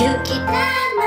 ゆきた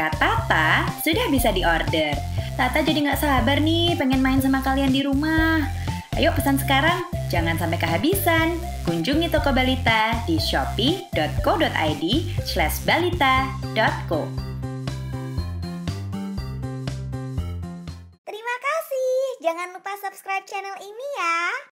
Boneka Tata sudah bisa diorder. Tata jadi nggak sabar nih pengen main sama kalian di rumah. Ayo pesan sekarang, jangan sampai kehabisan. Kunjungi toko Balita di shopee.co.id slash balita.co. Terima kasih. Jangan lupa subscribe channel ini ya.